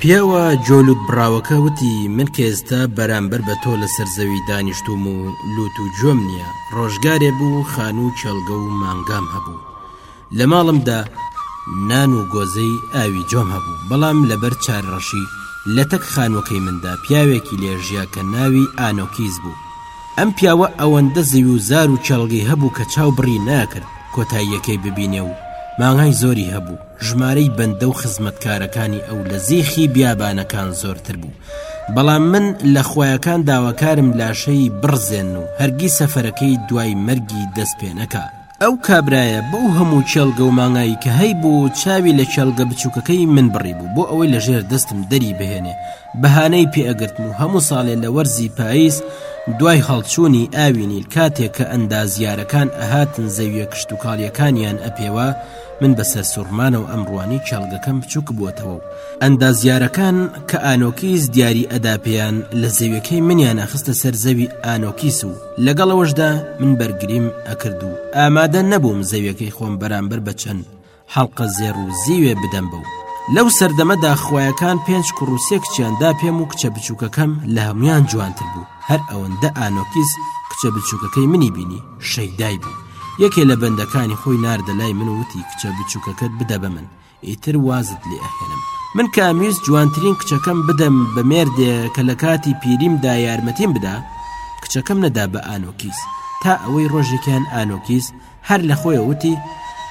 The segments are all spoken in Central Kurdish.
پیاوە جۆ لووت بڕاوەکە وتی من کە ئێستا بەرامبەر بە تۆ لەسەر زەوی دانیشتووم و لووت و گوێم نییە ڕۆژگارێ بوو خانوو کێڵگە و مانگام هەبوو لە ماڵمدا نان و گۆزەی ئاوی جۆم هەبوو بەڵام لەبەر چار ڕەشی لە تەک خانووەکەی مندا پیاوێکی لێژیا کە ناوی ئانۆکیز بوو ئەم پیاوە ئەوەندە زەوی و زار و کێڵگەی هەبوو کە چاو بڕی ناکرد کۆتاییەکەی ببینێ و مانگای زۆری هەبوو ژمارەی بەندە و خزمەتکارەکانی ئەو لە زیخی بیابانەکان زۆرتر بوو بەڵام من لە خویەکان داواکارم لاشەی بڕزێن و هەرگی سەفەرەکەی دوای مەرگی دەست پێ نەکا ئەو کابرایە بەو هەموو کێڵگە و مانگایی کە هەی بوو چاوی لە کێڵگە بچووکەکەی من بڕی بوو بۆ ئەوەی لەژێر دەستم دەری بهێنێ بەهانەی پێ ئەگرتم و هەموو ساڵێ لە وەرزی پاییز دوای هەڵچوونی ئاوی نیل کاتێک کە ئەندازیارەکان ئەهاتن زەویە کشتوکاڵیەکانیان ئەپێوا من بە سەرسوڕمانەوە ئەمڕوانی کێڵگەکەم بچووکبووەتەوە و ئەندازیارەکان کە ئانۆکیس دیاری ئەدا پێیان لە زەویەکەی منیان ئەخستە سەر زەوی ئانۆکیس و لەگەڵ ئەوەشدا من بەرگریم ئەکرد و ئامادە نەبووم زەویەکەی خۆم بەرامبەر بە چەند حەڵقە زێڕ و زیوێ بدەم بەو لەو سەردەمەدا خوایەکان پێنج کوڕ و سێ کچیان دا پێم و کچە بچووکەکەم لە هەموان جوانتر بوو هەر ئەوەندە ئانۆکیس کچە بچووکەکەی منی بینی شەیدای بوو یەکێ لە بەندەکانی خۆی ناردە لای من و وتی کچە بچووکەکەت بدە بە من ئیتر وازت لێ ئەهێنم من کامیویست جوانترین کچەکەم بدەم بە مێردێ کە لە کاتی پیریمدا یارمەتیم بدا کچەکەم نەدا بە ئانۆکیس تا ئەوەی ڕۆژێکیان ئانۆکیس هەر لە خۆی وتی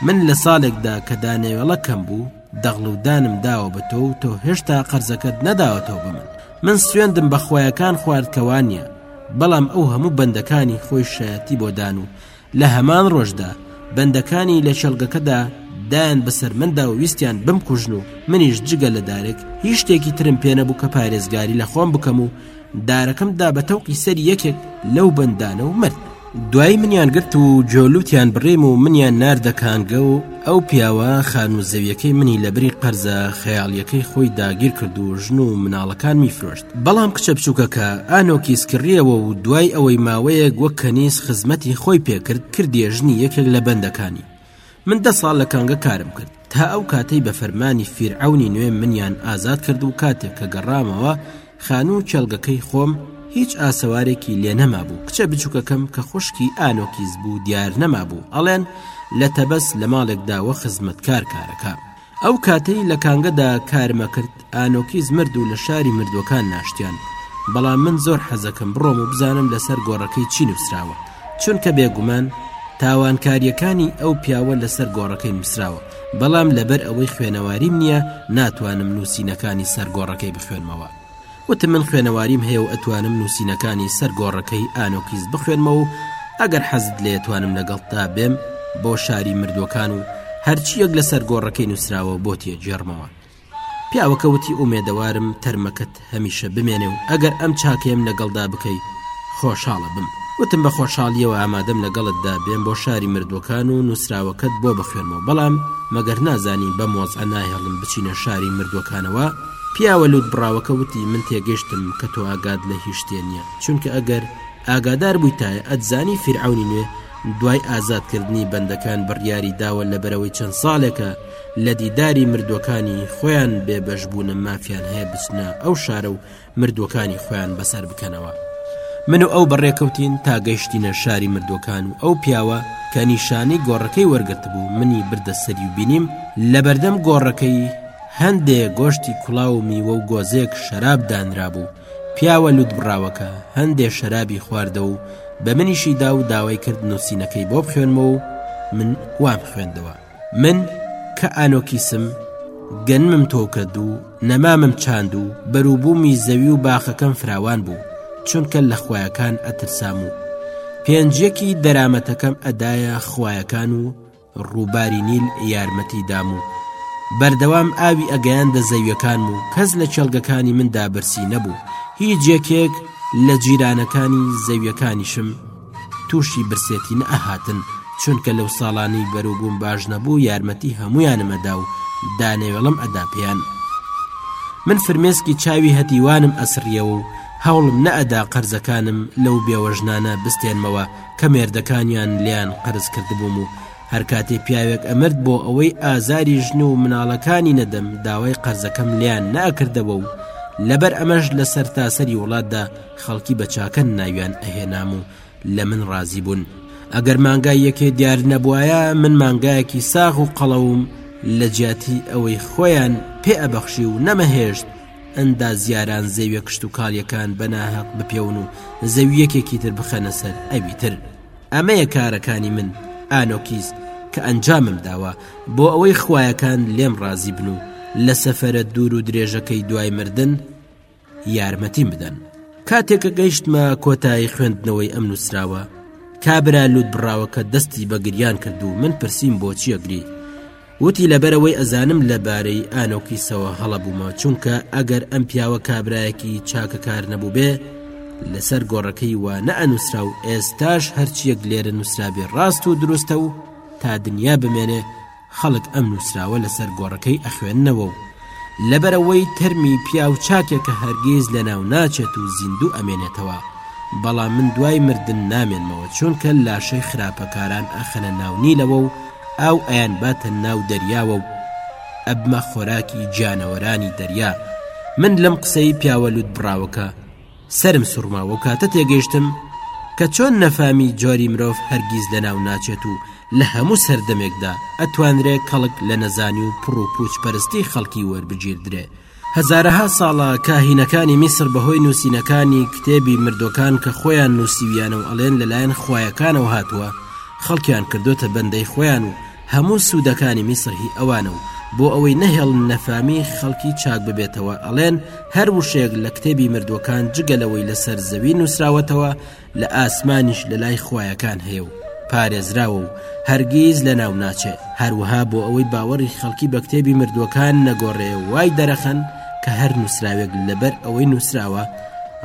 من لە ساڵێکدا کە دانەوێڵەکەم بوو دەغڵ و دانم داوە بە تۆ و تۆ هێشتا قەرزەکەت نەداوەتەوە بە من من سوێندم بە خویەکان خوارد کەوانە بەڵام ئەو هەموو بەندەکانی خۆی شایەتی بۆ دان و لە هەمان ڕۆژدا بەندەکانی لە شەلگەکەدا دایان بەسەر مندا و ویستیان بم کوژن و منیش جگە لە دارێک هیچ شتێکی ترم پێنەبوو کە پارێزگاری لە خۆم بکەم و دارەکەم دا بە تەوقی سەری یەکێک لەو بەندانە و مرد. دوایی منیان گرت و جۆلووتیان بڕیم و منیان ناردە کانگە و ئەو پیاوە خان و زەویەکەی منی لە بری قەرزە خەیاڵیەکەی خۆی داگیر کرد و ژن و مناڵەکان میفرۆشت بەڵام کچە بچووکەکە ئانۆکی سکڕیەوە و دوای ئەوەی ماوەیەک وەک کەنیز خزمەتی خۆی پێکرد کردیە ژنی یەکێک لە بەندەکانی من دە ساڵ لە کانگە کارم کرد تا ئەو کاتەی بە فەرمانی فیرعەونی نوێ منیان ئازاد کرد و کاتێک کە گەڕامەوە خانوو و کێڵگەکەی خۆم هیچ ئاسەوارێکی لێ نەمابوو کچە بچووکەکەم کە خوشکی ئالۆکیز بوو دیار نەمابوو ئەڵێن لە تەبەس لە ماڵێکداوە خزمەتکار کارەکە ئەو کاتەی لە کانگەدا کارمەکرد ئانۆکیز مرد و لە شاری مردووەکان ناشتیان بەڵام من زۆر حەزەکەم بڕۆم و بزانم لەسەر گۆڕەکەی چی نووسراوە چونکە بێگومان تاوانکاریەکانی ئەو پیاوە لەسەر گۆڕەکەی نووسراوە بەڵام لەبەر ئەوەی خوێنەواریم نییە ناتوانم نووسینەکانی سەر گۆڕەکەی بخوێنمەوە وتم من خوێنەواریم هەیە و ئەتوانم نووسینەکانی سەر گۆڕەکەی ئانۆکیس بخوێنمەوە و ئەگەر حەزت لێیە توانم لەگەڵتدا بێم بۆ شاری مردووەکان و هەرچیەک لەسەر گۆڕەکەی نووسراوە بۆ تێگێڕمەوە پیاوەکە وتی ئومێدەوارم تەرمەکەت هەمیشە بمێنێ و ئەگەر ئەم چاکەیەم لەگەڵدا بکەی خۆشحاڵە بم وتم بە خۆشحاڵیەوە ئامادەم لەگەڵتدا بێم بۆ شاری مردووەکان و نووسراوەکەت بۆ بخوێنمەوە بەڵام مەگەر نازانی بەم وەزعە ناهێڵم بچینە شاری مردووەکانەوە پیاوە لووت بڕاوەکە وتی من تێگەشتم کە تۆ ئاگات لە هیچ شتێ نییە چونکە ئەگەر ئاگادار بوویتایە ئەتزانی فیرعەونی نوێ دوای ئازادکردنی بەندەکان بڕیاری داوە لەبەرەوەی چەند ساڵێکە لە دیداری مردووەکانی خۆیان بێبەش بوونە مافیان هەیە بچنە ئەو شارە و مردووەکانی خۆیان بەسەر بکەنەوە من و ئەو بەڕێکەوتین تا گەیشتینە شاری مردووەکان و ئەو پیاوە کە نیشانەی گۆڕەکەی وەرگرت بوو منی بردە سەری و بینیم لەبەردەم گۆڕەکەی هەندێ گۆشتی کوڵاو و میوە و گۆزێک شەراب دانرابوو، پیاوە لووتبڕاوەکە هەندێ شەرابی خواردەوە و بە منیشی دا و داوای کرد نووسینەکەی بۆ بخوێنمەوە و من وام خوێندەوە. من کە ئانۆکیسم گەنمم تۆو کرد و نەمامم چاند و بەروبوومی زەوی و باخەکەم فراوان بوو، چونکە لە خوایەکان ئەترسام و پێنجیەکی دەرامەتەکەم ئەدایە خوایەکان و ڕووباری نیل یارمەتی دام و بەردەوام ئاوی ئەگەیاندە زەویەکانم و کەس لە کێڵگەکانی مندا برسی نەبوو هیچ یەکێک لە جیرانەکانی زەویەکانیشم تووشی برسێتی نەهاتن چونکە لەو ساڵانەی بەروبووم باش نەبوو یارمەتی هەمویانمەدا و دانەوێڵم ئەدا پێیان من فرمێسکی چاوی هەتیوانم ئەسڕیەوە و هەوڵم نەئەدا قەرزەکانم لەو بێوەژنانە بستێنمەوە کە مێردەکانیان لێیان قەرز کردبووم و هەرکاتێ پیاوێک ئەمرد بۆ ئەوەی ئازاری ژن و مناڵەکانی نەدەم داوای قەرزەکەم لێیان ناکردەوە و لەبەر ئەمەش لە سەرتاسەری وڵاتدا خەڵکی بە چاکەن ناویان ئەهێنام و لە من ڕازی بوون ئەگەر مانگای یەکێ دیار نەبوایە من مانگایەکی ساغ و قەڵەوم لە جیاتی ئەوەی خۆیان پێ ئەبەخشی و نەمەهێشت ئەندازیاران زەویە کشتوکاڵیەکان بەناهەق بپێون و زەویەکێکی تر بخەنە سەر ئەوی تر ئەمەیە کارەکانی من ئانۆکیست کە ئەنجامم داوە بۆ ئەوەی خویەکان لێم ڕازی بن و لە سەفرە دوور و درێژەکەی دوای مردن یارمەتیم بدەن کاتێکە گەیشتمە کۆتایی خوێندنەوەی ئەم نووسراوە کابرا لوت بڕاوەکە دەستی بە گریان کرد و من پرسییم بۆچیە گری وتی لەبەرەوەی ئەزانم لە بارەی ئانۆکیسەوە هەڵە بوومە چونکە ئەگەر ئەم پیاوە کابرایەکی چاکە کار نەبووبێ لەسەر گۆڕەکەی وا نەئەنووسرا و ئێستاش هەرچیەک لێرە نووسرابێ ڕاست و دروستە و تا دنیا بمێنێ خەڵک ئەم نووسراوە لەسەر گۆڕەکەی ئەخوێننەوە و لەبەرئەوەی تەرمی پیاو چاکێکە هەرگیز لەناو ناچێت و زیندوو ئەمێنێتەوە بەڵام من دوای مردن نامێنمەوە چونکە لاشەی خراپەکاران ئەخەنە ناو نیلەوە و ئاو ئەیان باتە ناو دەریاوە و ئەبمە خۆراکی گیانەوەرانی دەریا من لەم قسەی پیاوە لوت بڕاوەکە سەرم سوڕما وەو کاتە تێگەیشتم کە چۆن نەفامی جۆری مرۆڤ هەرگیز لەناو ناچێت و لە هەموو سەردەمێکدا ئەتوانرێ کەڵک لە نەزانی و پڕ و پوچ پەرستی خەڵکی وەربگیردرێ هەزارەها ساڵە کاهینەکانی میسر بەهۆی نووسینەکانی کتێبی مردووەکان کە خۆیان نووسیویانە و ئەڵێن لەلایەن خوایەکانەوە هاتووە خەڵکیان کردۆتە بەندەی خۆیان و هەموو سودەکانی میسر هی ئەوانە و بۆ ئەوەی نەهێڵن نەفامی خەڵکی چاک ببێتەوە ئەڵێن هەر وشەیەک لە کتێبی مردووەکان جگەلەوەی لەسەر زەوی نووسراوەتەوە لە ئاسمانیش لە لای خویەکان هەیە و پارێزراوە و هەرگیز لە ناو ناچێ هەروها بۆ ئەوەی باوەڕی خەڵکی بە کتێبی مردووەکان نەگۆڕێ وای دەرەخەن کە هەر نووسراوێک لەبەر ئەوەی نووسراوە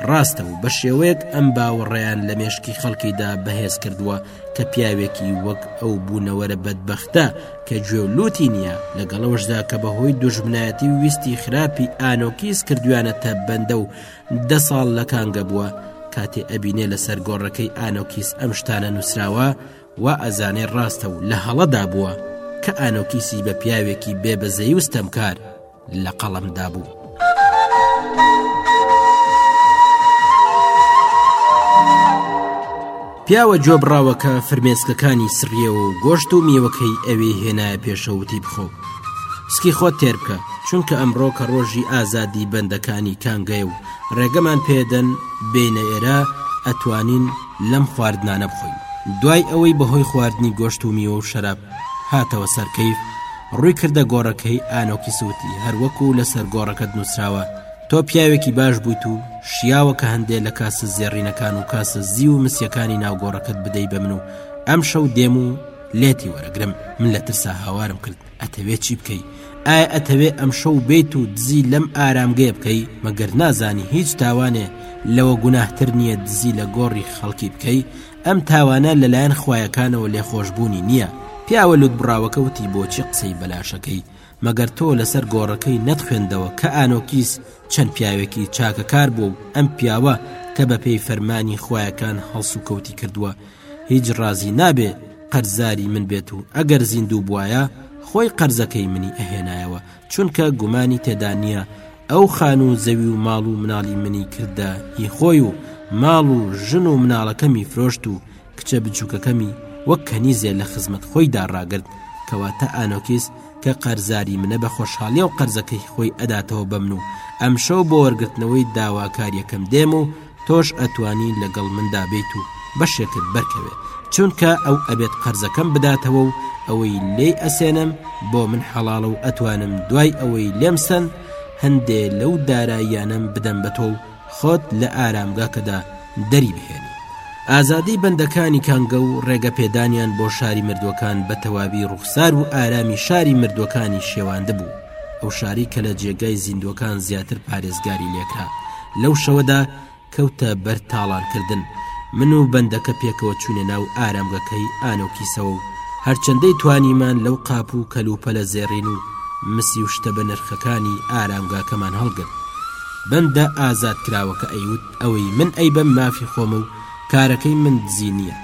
ڕاستە و بە شێوەیەک ئەم باوەڕیان لە مێشکی خەڵکیدا بەهێز کردووە کە پیاوێکی وەک ئەو بوونەوەرە بەدبەختە کە گوێ و لوتی نییە لەگەڵ ئەوشدا کە بەهۆی دوژمنایەتی و ویستی خراپی ئانۆکیس کردویانە تە بەندە و دە ساڵ لە کانگە بووە کاتێ ئەبینێ لەسەر گۆڕەکەی ئانۆکیس ئەم شتانە نووسراوە و ئەزانێ ڕاستە و لە هەڵەدا بووە کە ئانۆکیسی بە پیاوێکی بێبەزەی وستەمکار لە قەڵەمدا بوو. پیاوە جۆبراوەکە فرمێسکەکانی سڕیەوە و گۆشت و میوەکەی ئەوێ هێنایە پێشەوتی بخۆ سکی خۆت تێر بکە چونکە ئەمڕۆ کە ڕۆژی ئازادی بەندەکانی کانگەیە و ڕێگەمان پێدەن بینە ئێرە ئەتوانین لەم خواردنانە بخۆین دوای ئەوەی بەهۆی خواردنی گۆشت و میوە و شەراب هاتەوە سەرکەیف ڕووی کردە گۆڕەکەی ئانۆکیس وتی، هەروەکو لەسەر گۆڕەکەت نووسراوە، تۆ پیاوێکی باش بوویت و شیاوە کە هەندێ لە کاسە زێڕینەکان و کاسە زیو و مسیەکانی ناو گۆڕەکەت بدەی بە من و ئەمشەو دێم و لێتی وەرەگرم. من لە ترسا هاوارم کرد، ئەتەوێ چی بکەی؟ ئایا ئەتەوێ ئەمشەو بێیت و دزی لەم ئارامگەیە بکەی؟ مەگەر نازانی هیچ تاوانێ لەوە گوناهتر نییە دزی لە گۆڕی خەڵکی بکەی؟ ئەم تاوانە لەلایەن خوایەکانەوە لێخۆشبوونی نییە پیاوە لوتبڕاوەکە وتی بۆچی قسەی بەلاشەکەی مەگەر تۆ لەسەر گۆڕەکەی نەتخوێندەوە کە ئانۆکیس چەند پیاوێکی چاکەکار بووە و ئەم پیاوە کە بەپێی فەرمانی خوایەکان هەڵس و کەوتی کردووە هیچ ڕازی نابێ قەرزاری من بێت و ئەگەر زیندوو بواە خۆی قەرزەکەی منی ئەهێنایەوە چونکە گومانی تێدا نییە ئەو خانوو و زەوی و ماڵ و مناڵی منی کردە هی خۆی و ماڵ و ژن و مناڵەکەمی فرۆشت و کچە بچووکەکەمی وەک کەنیزێ لە خزمەت خۆیدا ڕاگرت کەواتە ئانۆکیس کە قەرزاری منە بە خۆشحاڵیەوە قەرزەکەی خۆی ئەداتەوە بەمن و ئەمشەو بۆ وەرگرتنەوەی داواکاریەکەم دێم و تۆش ئەتوانی لەگەڵ مندا بێیت و بەشێکت بەرکەوێت چونکە ئەو ئەبێت قەرزەکەم بداتەوە و ئەوەی لێی ئەسێنم بۆ من حەڵاڵە و ئەتوانم دوای ئەوەی لێم سند هەندێ لەو داراییانەم بدەم بە تۆ و خۆت لە ئارامگاکەدا دەری بهێنی ئازادی بەندەکانی کانگە و ڕێگە پێدانیان بۆ شاری مردووەکان بە تەواوی ڕوخسار و ئارامی شاری مردووەکانی شێواندبوو ئەو شاری کە لە جێگای زیندووەکان زیاتر پارێزگاری لێکرا لەو شەوەدا کەوتە بەر تاڵانکردن من و بەندەکە پێکەوە چوونە ناو ئارامگەکەی ئانۆکیسەوە و هەرچەندەی توانیمان لەو قاپ و کەلوپە لە زێڕین و مسی و شتە بە نرخەکانی ئارامگاکەمان هەڵگرت بەندە ئازاد کراوەکە ئەیوت ئەوەی من ئەی بەم مافی خۆمە و کارەکەی من دزی نییە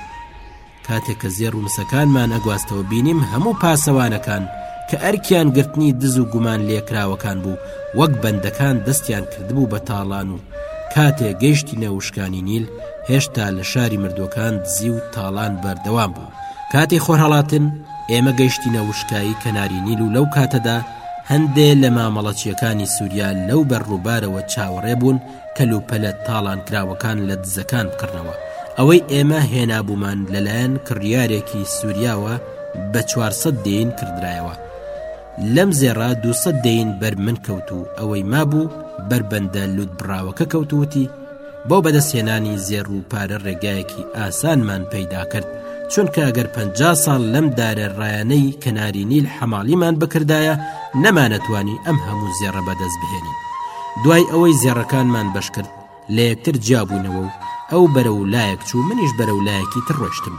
کاتێک کە زێڕ و مسەکانمان ئەگواستەوە بینیم هەموو پاسەوانەکان کە ئەرکیان گرتنی دز و گومان لێکراوەکان بوو وەک بەندەکان دەستیان کردبوو بە تاڵان و کاتێ گەیشتی نەوشکانی نیل هێشتا لە شاری مردوەکان دزی و تاڵان بەردەوام بوو کاتی خۆرهڵاتن ئێمە گەیشتی نەوشکایی کەناری نیل و لەو کاتەدا هەندێ لە مامەڵەچیەکانی سووریا لەو بەر ڕووبارەوە چاوەڕێ بوون کەلوپەلە تاڵانکراوەکان لە دزەکان بکڕنەوە ئەوەی ئێمە هێنابوومان لەلایەن کڕیارێکی سووریاوە بە 400 دین کردرایەوە لەم زێڕا 200 دین بەر من کەوت و ئەوەی مابوو بربەندە لوت بڕاوەکە کەوتوتی بۆ بەدەستهێنانی زێڕ و پارە ڕێگایەکی ئاسانمان پەیدا کرد چونکە ئەگەر پ ساڵ لەم دارە ڕایانەی کەناری نیل حەماڵیمان بکردایە نەمانەتوانی ئەم هەموو زێڕە بەدەست بهێنین دوای ئەوەی زێڕەکانمان بەشکرد لە یەکتر جیابووینەوە و ئەو بەرە و لایەک چوو منیش بەرە و لایەکی تر ڕۆشتم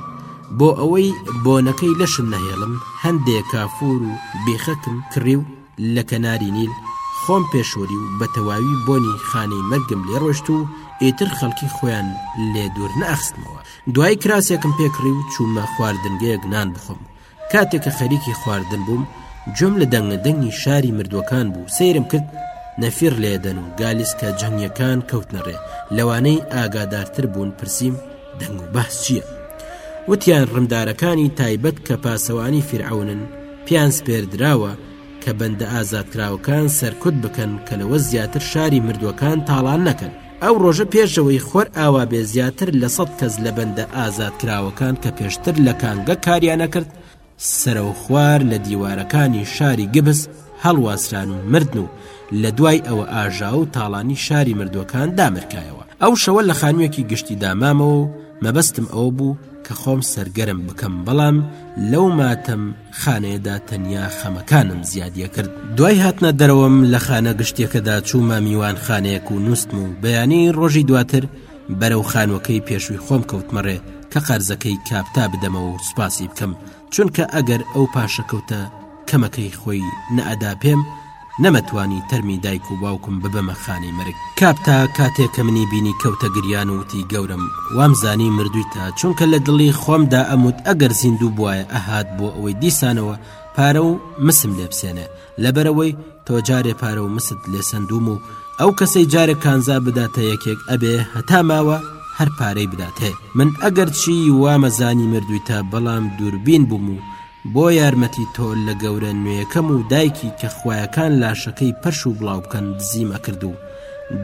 بۆ ئەوەی بۆنەکەی لەشم نەهێڵم هەندێک کافور و بیخەکم کڕی و لە کەناری نیل خۆم پێشوری و بە تەواوی بۆنی خانەی مەرگم لێ ڕۆشت و ئیتر خەڵکی خۆیان لێ دوور نەئەخستمەوە دوای کراسێکم پێکڕی و چوومە خواردنگەیەک نان بخۆم کاتێک کە خەریکی خواردن بووم گوێم لە دەنگە دەنگی شاری مردووەکان بوو سەیرم کرد نەفیر لێدەن و گالیسکە جەنگیەکان کەوتنەڕێ لەوانەی ئاگادارتر بوون پرسییم دەنگ و بەس چییە وتیان ڕمدارەکانی تایبەت کە پاسەوانی فرعونن پیان سپێردراوە کە بەندە ئازادکراوەکان سەرکوت بکەن کە لەوە زیاتر شاری مردووەکان تاڵان نەکەن ئەو ڕۆژە پێشەوەی خۆرئاوا بێ زیاتر لە سەد کەس لە بەندە ئازادکراوەکان کە پێشتر لە کانگە کاریانەکرد سەرەوخوار لە دیوارەکانی شاری گبس هەڵواسران و مردن و لە دوای ئەوە ئاژا و تاڵانی شاری مردوەکان دامرکایەوە ئەو شەوە لە خانوویەکی گشتی دامامەوە و مەبەستم ئەوە بوو کە خۆم سەرگەرم بکەم بەڵام لەو ماتەم خانەیەدا تەنیا خەمەکانم زیادیە کرد دوای هاتنە دەرەوەم لە خانە گشتیەکەدا چوومە میوان خانەیەک و نووسم و بەیانی ڕۆژی دواتر بەرە و خانوەکەی پێشووی خۆم کەوتمەڕێ کە قەرزەکەی کاپتا بدەمەوە و سوپاسی بکەم چونکە ئەگەر ئەو پاشەکەوتە کەمەکەی خۆی نەئەدا پێم نەمەتوانی تەرمی دایک و باوکم ببەمە خانی مەرگ کابتا کاتێ کە منی بینی کەوتە گریان و وتی گەورم وام زانی مردووی تا چونکە لە دڵی خۆمدا ئەموت ئەگەر زیندوو بواە ئەهات بۆ ئەوەی دیسانەوە پارە و مسم لێ بسێنێ لەبەرەوەی تۆ جارێ پارە و مست لێ سندوم و ئەو کەسەی جارێک کانزا بداتە یەکێک ئەبێ هەتا ماوە هەر پارەی بداتێ من ئەگەر چی وامەزانی مردووی تا بەڵام دووربین بووم و بۆ یارمەتی تۆ لە گەورە نوێیەکەم و دایکی کە خوایەکان لاشەکەی پەرش و بڵاو بکەن دزیم ئەکرد و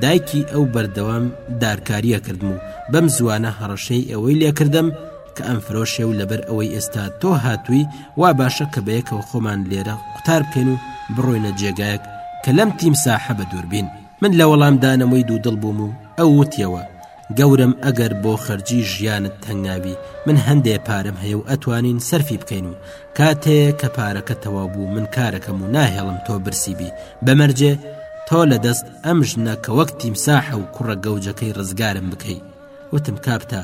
دایکی ئەو بەردەوام دارکاری ئەکردم و بەم زووانە هەڕەشەی ئەوەی لێکردم کە ئەمفرۆشێ و لەبەر ئەوەی ئێستا تۆ هاتووی وا باشە کە بەیەکەوە خۆمان لێرە قوتار بکەین و بڕۆینە جێگایەک کە لەم تیمساحە بەدووربین من لە وەڵامدانەوەی دوودڵ بووم و ئەو وتیەوە گەورەم ئەگەر بۆ خەرجی ژیانت تەنگنابی من هەندێ پارەم هەیە و ئەتوانین سەرفی بکەین و کاتێ کە پارەکە تەواو بوو من کارەکەم و ناهێڵم تۆ برسی بی بەمەرجێ تۆ لە دەست ئەم ژنە کە وەک تیمساحە و کوڕە گەوجەکەی ڕزگارم بکەی وتم کاپتا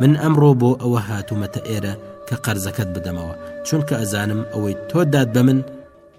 من ئەمڕۆ بۆ ئەوە هاتوومەتە ئێرە کە قەرزەکەت بدەمەوە چونکە ئەزانم ئەوەی تۆ دات بە من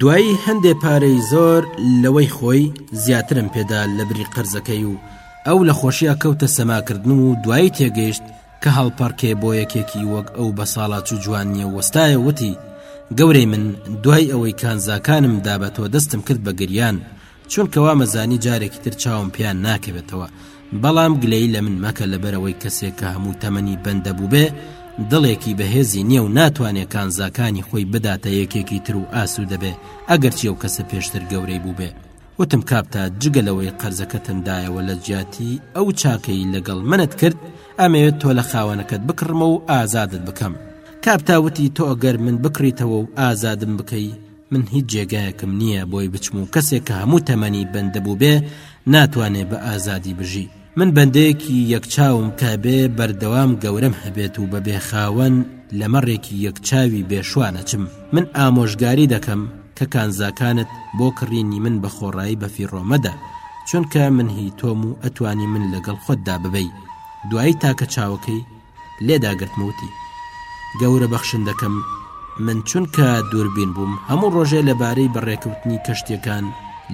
دوای هەندێ پارەی زۆر لەوەی خۆی زیاترم پێدا لە بری قەرزەکەی و ئەو لە خۆشییا کەوتە سەماکردن و دوایی تێگەیشت کە هەڵپەڕکێ بۆ یەکێکی وەک ئەو بە ساڵاچوو جوان نییە وەستایە وتی گەورەی من دوای ئەوەی کانزاکانم دا بە تۆ دەستم کرد بە گریان چونکە وامەزانی جارێکی تر چاوم پێیان ناکەوێتەوە بەڵام گلەی لە من مەکە لەبەرەوەی کەسێک کە هەموو تەمەنی بەندەبووبێ دڵێکی بەهێزی نییە و ناتوانێت کانزاکانی خۆی بداتە یەکێکی تر و ئاسوو دەبێ ئەگەرچی و کەسە پێشتر گەورەی بووبێ وتم کاپتا جگە لەوەی قەرزەکەتم دایەوە لە جیاتی ئەو چاکەی لەگەڵ منت کرد ئەمەوێت تۆ لە خاوەنەکەت بکڕمە و ئازادت بکەم کاپتاوتی تۆ ئەگەر من بکڕیتەوە و ئازادم بکەی من هیچ جێگایەکم نییە بۆی بچم و کەسێک کە هەموو تەمەنی بەندە بووبێ ناتوانێ بە ئازادی بژی من بەندەیەکی یەکچاوم کە بێ بەردەوام گەورەم هەبێت و بە بێخاوەن لە مەڕێکی یەکچاوی بێشوانەچم من ئامۆژگاری دەکەم کە کانزاکانت بۆ کڕینی من بە خۆڕایی بەفیڕۆ مەدە چونکە من هی تۆم و ئەتوانی من لەگەڵ خۆتدا ببەی دوایی تاکە چاوەکەی لێداگرتم و وتی گەورە بەخشندەکەم من چونکە دووربین بووم هەموو ڕۆژێ لەبارەی بەڕێکەوتنی کەشتەکان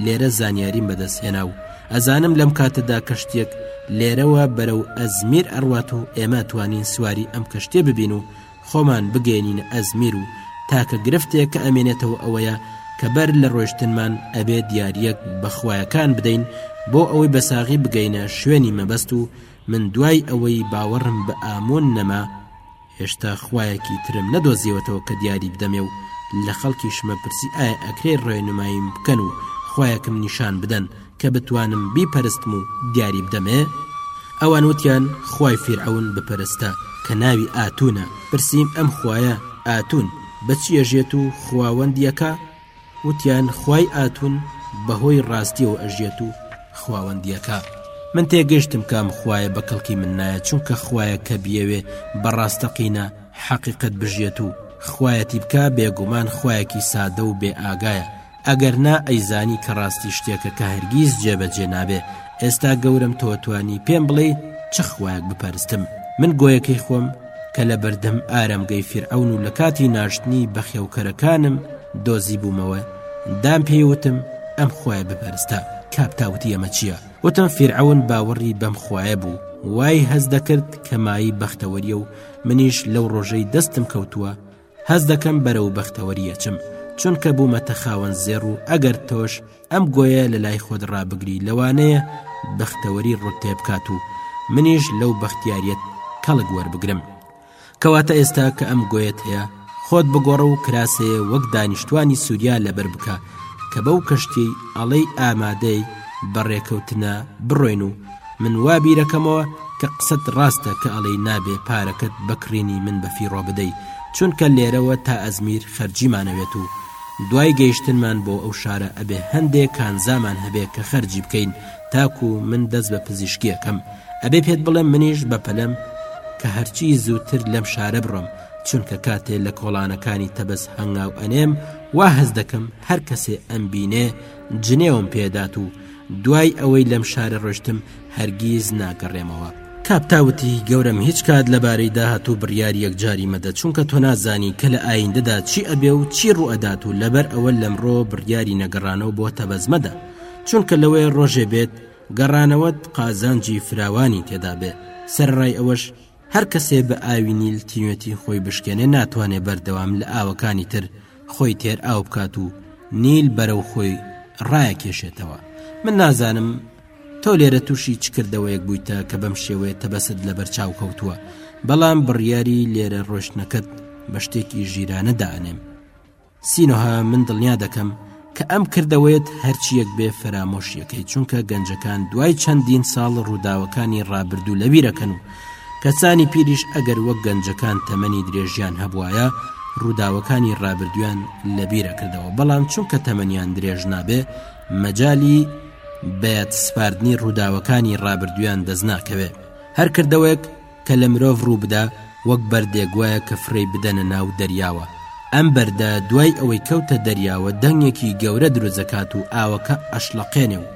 لێرە زانیاریم بەدەست هێنا و ئەزانم لەم کاتەدا کەشتێک لێرەوە بەرە و ئەزمیر ئەڕوات و ئێمە توانین سواری ئەم کەشتێ ببین و خۆمان بگەێنین ئەزمیر و تاکە گرفتێک کە ئەمێنێتەوە ئەوەیە کە بەر لە ڕۆشتنمان ئەبێ دیارەک بەخوایەکان بدەین بۆ ئەوەی بەساغی بگەینە شوێنی مەبەست و من دوای ئەوەی باوەڕم بە ئامۆن نەما هێشتا خوایەکی ترم نەدۆزیەوەتەوە کە دیاری بدەمێ و لە خەڵکیشمە پرسی ئایا ئەکرێ ڕێنماییم بکەن و خوایەکم نیشان بدەن کە بتوانم بیپەرستم و دیاری بدەمێ ئەوان وتیان خوای فیرعون بپەرستە کە ناوی ئاتونە پرسییم ئەم خوایە ئاتون بەچی ئەژێت و خواوەندیەکە وتیان، خوای ئاتون بەهۆی ڕاستیەوە ئەژیەت و خواوەندیەکا. من تێگەشتم کام خوایە بە کەڵکی من نایە چونکە خوایە کە بیەوێ بە ڕاستەقینە، حەقیقەت، بژیەت و خوایەتی بکا بێگومان خوایەکی سادە و بێ ئاگایە ئەگەر نا ئەیزانی کە ڕاستی شتێکە کە هەرگیز جێ بە جێ نابێ ئێستا گەورەم تۆتوانی پێم بڵێی چ خوایەک بپەرستم من گۆیەکەی خۆم کە لە بەردەم ئارامگەی فیرعەون و لە کاتی ناشتنی بەخێوکەرەکانم دۆزی بوومەوە دام پێیوتم ئەم خۆی بپەرستە کاپتاوتی ئەمە چییە وتم فیرعون باوەڕی بەم خوایە بوو وای هەز دەکرد کەمایی بەختەوەریە و منیش لەو ڕۆژەی دەستم کەوتووە هەست دەکەم بەرەو بەختەوەری ئەچم چونکە بوومەتە خاوەن زێڕ و ئەگەر تۆش ئەم گۆیە لە لای خۆت ڕابگری لەوانەیە بەختەوەری ڕوت تێ بکات و منیش لەو بەختیاریت کەڵک وەربگرم کەواتە ئێستا کە ئەم گۆیەت هەیە خۆت بگۆڕە و کراسەیە وەک دانیشتوانی سووریا لەبەر بکە کە بەو کەشتی ئەڵەی ئامادەی بەڕێکەوتنە بڕۆین و من وا بیرەکەمەوە کە قسەت ڕاستە کە ئەڵێی نابێ پارەکەت بە کڕینی من بە فیڕۆ بدەی چونکە لێرەوە تا ئەزمیر خەرجیمانەوێت و دوای گەیشتنمان بۆ ئەو شارە ئەبێ هەندێ کانزامان هەبێ کە خەرجی بکەین تاکو من دەست بە پزیشکیەکەم ئەبێ پێت بڵێم منیش بە پەلەم کە هەرچی زووتر لەم شارە بڕۆم چونکە کاتێ لە کۆڵانەکانی تەبەس هەنگاو ئەنێم وا هەز دەکەم هەر کەسێ ئەم بینێ جنێوم پێدات و دوای ئەوەی لەم شارە ڕۆشتم هەرگیز ناگەڕێمەوە. کاپتا وتی، گەورەم هیچ کات لەبارەی داهاتوو بڕیار یەکجاری مەدە، چونکە تۆ نازانی کە لە ئایندەدا چی ئەبێ و چی ڕووئەدات و لەبەر ئەوە لەمڕۆ بڕیاری نەگەڕانەوە بۆ تەبەز مەدە، چونکە لەوەیە ڕۆژێ بێت گەڕانەوەت قازانجی فراوانی تێدا بێ، سەرەڕای ئەوەش. هەر کەسێ بە ئاوی نیل تینوێتی خۆی بشکێنێ ناتوانێ بەردەوام لە ئاوەکانی تر خۆی تێر ئاو بکات و نیل بەرەو خۆی ڕایەکێشێتەوە من نازانم تۆ لێرە تووشی چ کردەوەیەک بوویتە کە بەم شێوەیە تەبەست لە بەرچاو کەوتووە بەڵام بڕیاری لێرە ڕۆشتنەکەت بە شتێکی ژیرانە دانێم سینوها من دڵنیا دەکەم کە ئەم کردەوەیەت هەرچیەک بێ فەرامۆشیەکەی چونکە گەنجەکان دوای چەندین ساڵ ڕووداوەکانی ڕابردوو لەبیرەکەن و کەسانی پیریش ئەگەر وەک گەنجەکان تەمەنی درێژیان هەبوایە ڕووداوەکانی ڕابردویان لەبیرە کردەوە بەڵام چونکە تەمەنیان درێژ نابێ مەجای بەیاد سپاردنی ڕووداوەکانی ڕابردویان دەست ناکەوێ هەر کردەوەک کە لە مرۆڤ ڕووبدا وەک بەردێک وایە کە فڕێی بدەنە ناو دەریاوە، ئەم بەردە دوای ئەوەی کەوتە دەریاوە دەنگێکی گەورە دروستدەکات و ئاوەکە ئەشڵەقێنێ و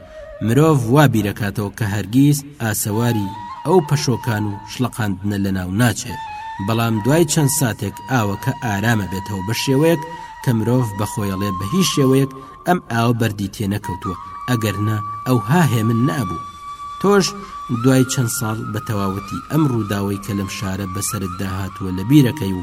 مرۆڤ وا بیرەکاتەوە کە هەرگیز ئاسەواری ئەو پەشۆکان و شڵەقاندنە لەناو ناچێ بەڵام دوای چەند ساتێک ئاوەکە ئارامەبێتەوە بەشێوەیەک کە مرۆڤ بەخۆیەڵێ بەهیچ شێوەیەک ئەم ئاوە بەردی تێ نەکەوتووە ئەگەر نا ئەو ها هێمن نابوو تۆش دوای چەند ساڵ بە تەواوەتی ئەم ڕووداوەی کە لەم شارە بەسرت داهاتووە لە بیرەکەی و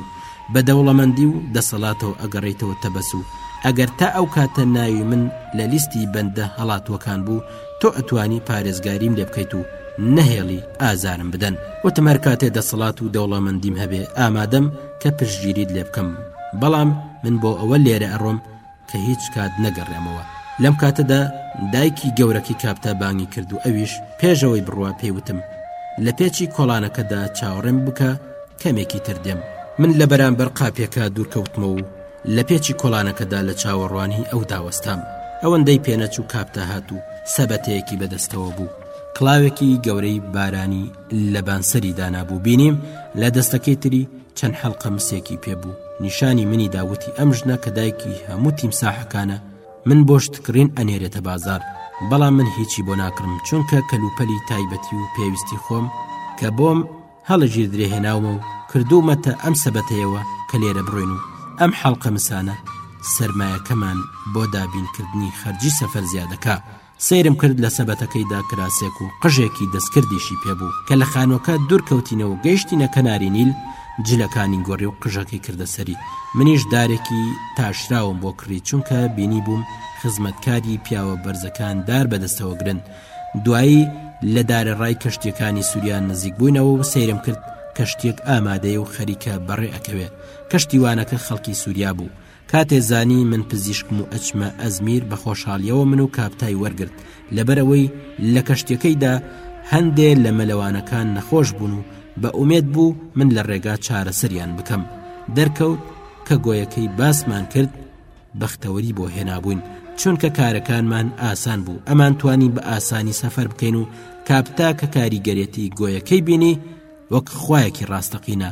بە دەوڵەمەندی و دەسەڵاتەوە ئەگەڕیتەوە تەبەس و ئەگەر تا ئەو کاتە ناوی من لە لیستی بەندە هەڵاتووەکان بوو تۆ ئەتوانی پارێزگاریم لێ بکەیت و نەهێڵی ئازارم بدەن وتم هەر کاتێ دەسەڵات و دەوڵەمەندیم هەبێ ئامادەم کە پشتگیریت لێ بکەم بەڵام من بۆ ئەوە لێرە ئەڕۆم کە هیچ کات نەگەڕێمەوە. لەم کاتەدا دایکی گەورەکەی کاپتا بانگی کرد و ئەویش پێش ئەوەی بڕوا پێی وتم، لە پێچی کۆڵانەکەدا چاوەڕێم بکە کەمێکی تر دێم. من لە بەرانبەر قاپیەکە دوورکەوتمەوە و لە پێچی کۆڵانەکەدا لە چاوەڕوانیی ئەودا وەستام. ئەوەندەی پێنەچوو کاپتا هات و سەبەتەیەکی بە دەستەوە بوو. کڵاوێکی گەورەی بارانی لەبان سەری دانابوو. بینیم لە دەستەکەی تری، چەند حەلقە مسێکی پێ بوو نیشانی منی دا وتی ئەم ژنە کە دایکی هەموو تیمساحەکانە من بۆ شتکڕین ئەنێرێتە بازار بەڵام من هیچی بۆ ناکڕم چونکە کەلوپەلی تایبەتی و پێویستی خۆم کە بۆم هەڵەگیر درێهێناومە و کردومەتە ئەم سەبەتەیەوە کە لێرە بڕۆین و ئەم حەڵقە مسانە سرمایەکەمان بۆ دابینکردنی خەرجی سەفەر زیادەکە سەیرم کرد لە سەبەتەکەیدا کراسێک و قژێکی دەستکردیشی پێبوو، کە لە خانووەکە دوور کەوتینەوە و گەیشتینە کەناری نیل، جلەکانی گۆڕی و قژەکەی کردە سەری، منیش دارێکی تاشراوم بۆ کڕی، چونکە بینیبووم خزمەتکاری پیاوە بەرزەکان دار بەدەستەوەگرن، دوایی لە دارەڕای کەشتییەکانی سوریان نزیکبووینەوە و سەیرم کرد کەشتییەک ئامادەیە و خەریکە بەڕێ ئەکەوێ، کەشتیوانەکە خەڵکی سوریا بوو، کاتێ زانی من پزیشکم و ئەچمە ئەزمیر بە خۆشحالیەوە من و کاپتای وەرگرت لەبەرەوەی لە کەشتەکەیدا هەندێ لە مەلەوانەکان نەخۆش بوون و بە ئومێد بوو من لە ڕێگا چارەسەریان بکەم دەرکەوت کە گۆیەکەی باسمان کرد بەختەوەری بۆ هێنابووین چونکە کارەکانمان ئاسان بوو ئەمان توانی بە ئاسانی سەفەر بکەین و کاپتا کە کاریگەرێتی گۆیەکەی بینی وەک خویەکی ڕاستەقینە